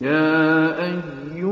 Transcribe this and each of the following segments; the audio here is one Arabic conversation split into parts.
يا أيها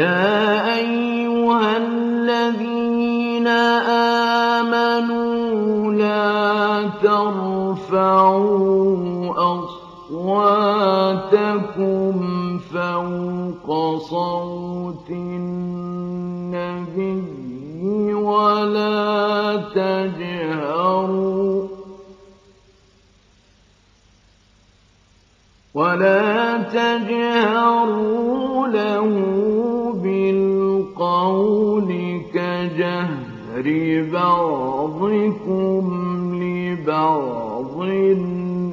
يا أيها الذين آمنوا لا ترفعوا أصواتكم فوق صوت النبي ولا تجهروا ولا تجهروا له لبعض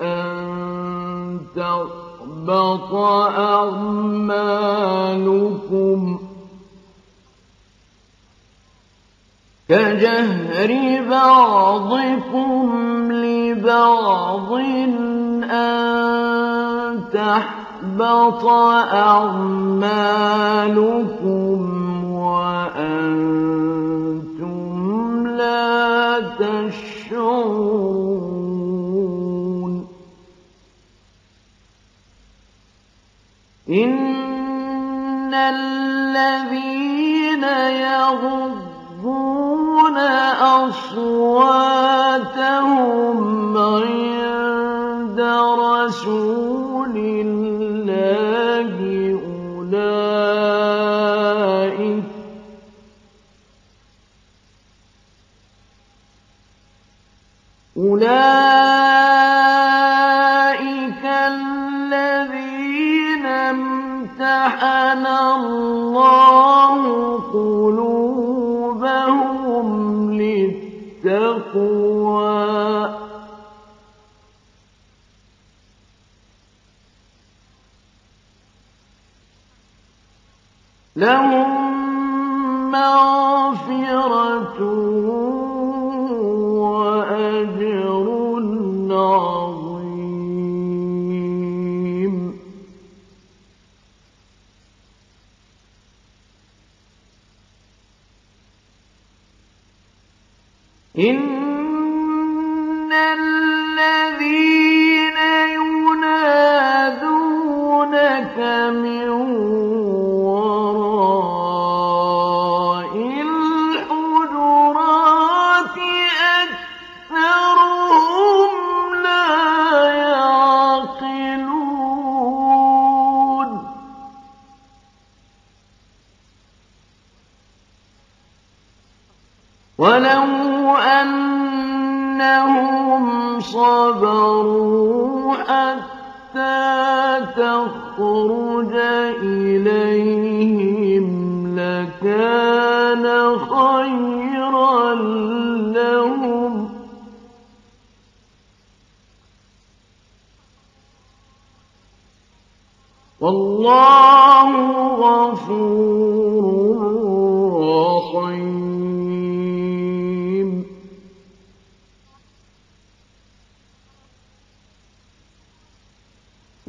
أن تحبط أعمالكم كجهر بعضكم لبعض أن تحبط أعمالكم وأنتم إن الذين يغضون أصواتهم عند رسول الله أولئك أولئك الذين امتحن الله قلوبهم للتقوى. لهم مغفرة إن أنهم صبروا حتى تخرج إليهم لكان خيرا لهم والله غفور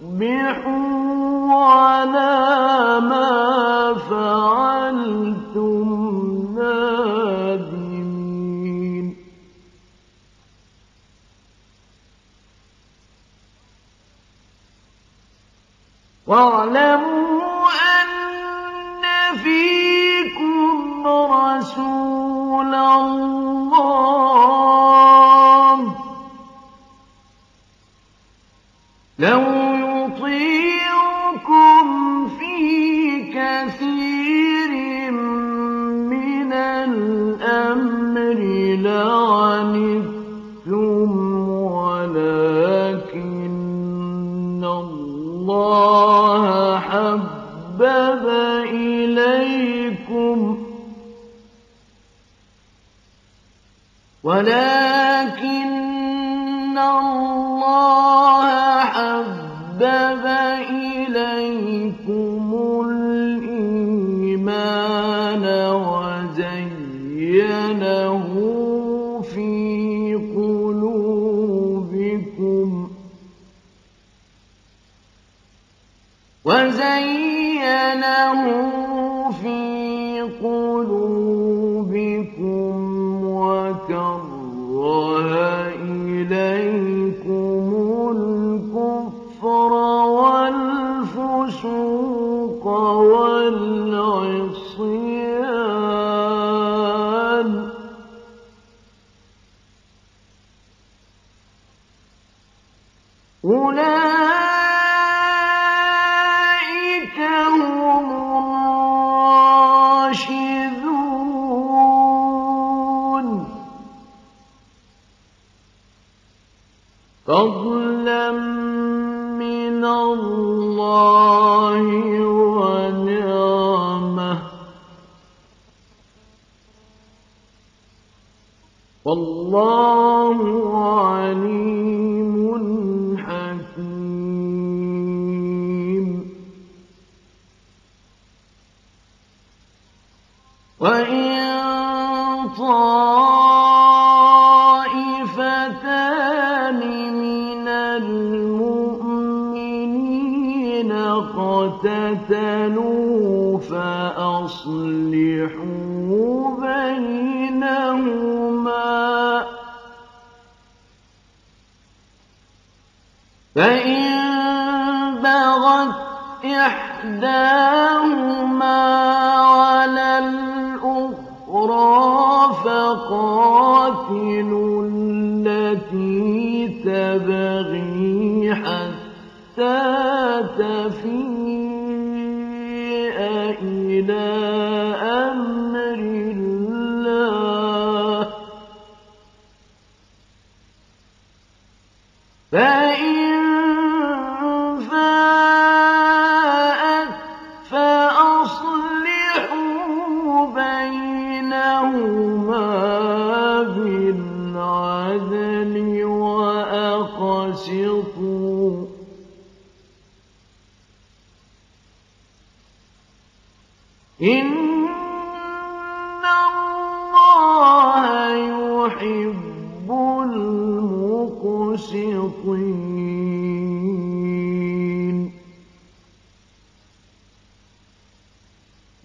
فتصبحوا عَنِتُّمْ وَلَٰكِنَّ اللَّهَ حَبَّبَ إِلَيْكُمُ. أولئك هم الراشدون. وإن طال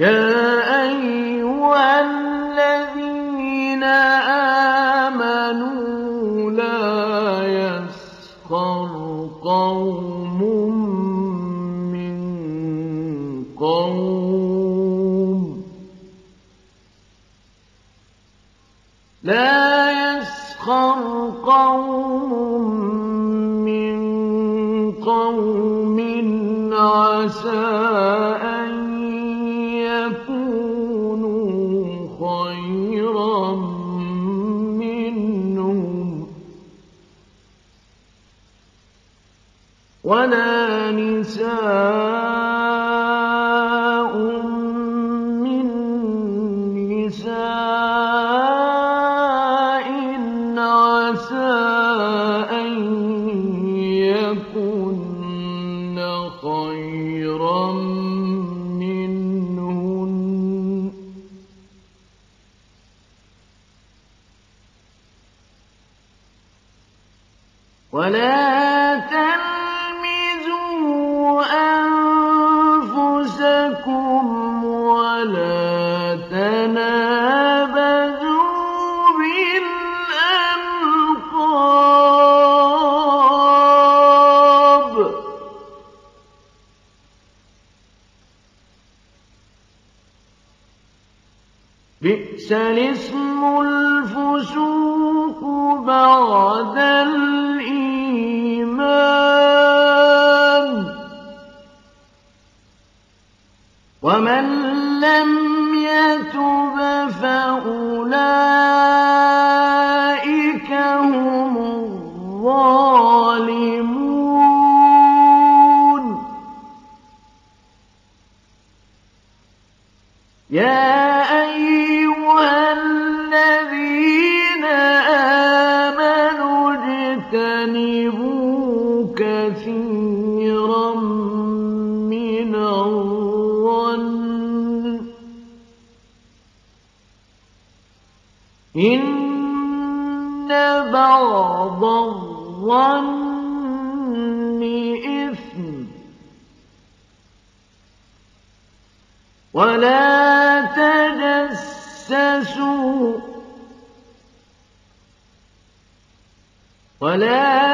يا أيها الذين آمنوا لا يسخر قوم من قوم. لا يسخر قوم من قوم عسى ولا بئس الاسم الفسوق بعد الإيمان. ومن لم يتب فأولئك هم الظالمون. يا أيها ولا تجسسوا ولا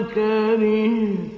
كرهت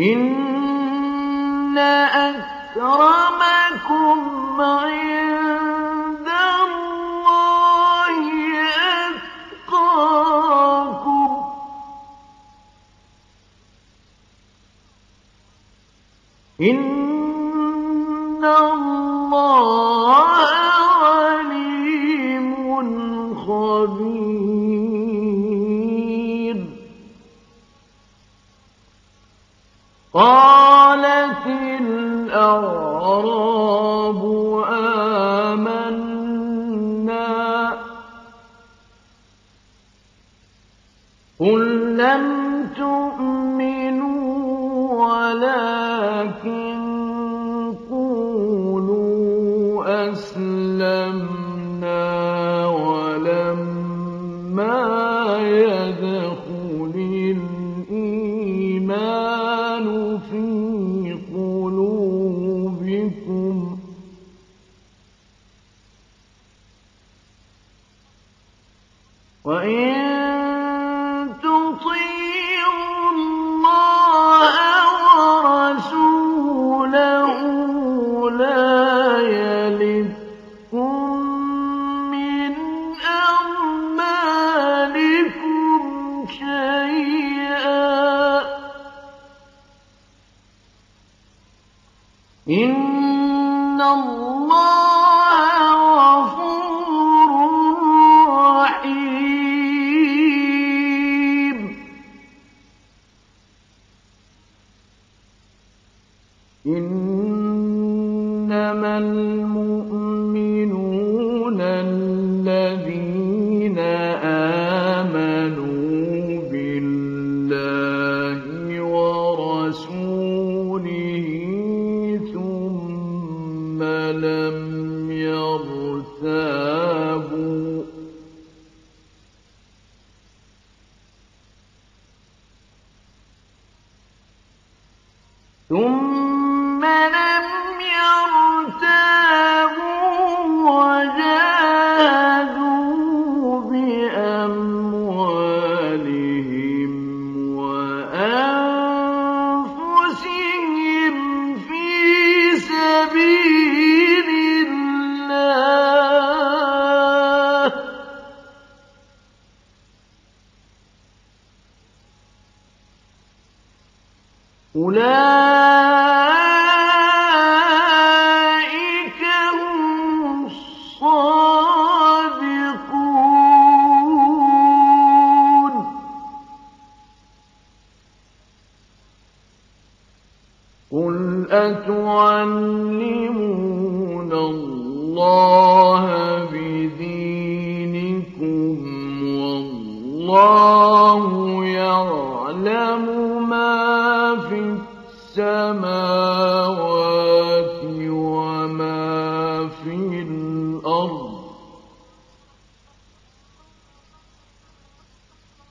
إِنَّ أَكْرَمَكُمْ عِندَ اللَّهِ أَتْقَاكُمْ إِنَّ ثم أُولَٰئِكَ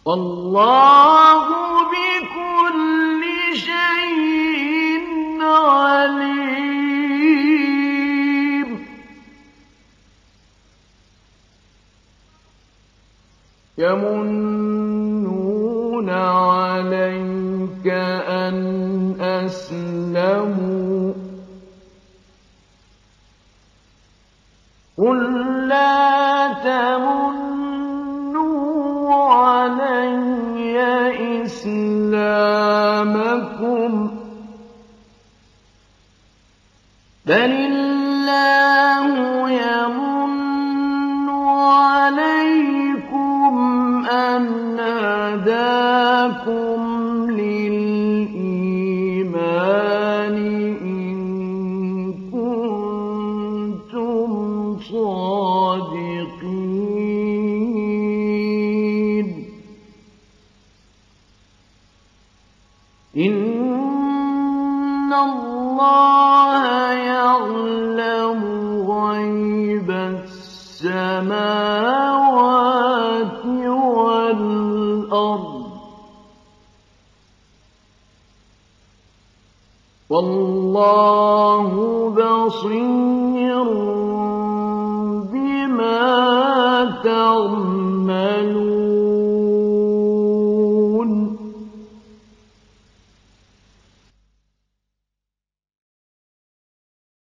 وَاللَّهُ بِكُلِّ شَيْءٍ عَلِيمٌ. يَمُنُّونَ بَلِ اللَّهُ يَمُنُّ عَلَيْكُمْ أَنْ هَدَاكُمْ لِلْإِيمَانِ إِن كُنتُمْ صَادِقِينَ إِنَّ اللَّهَ يَعْلَمُ غَيْبَ السَّمَاوَاتِ وَالْأَرْضِ ۚ وَاللَّهُ بَصِيرٌ بِمَا تَعْمَلُونَ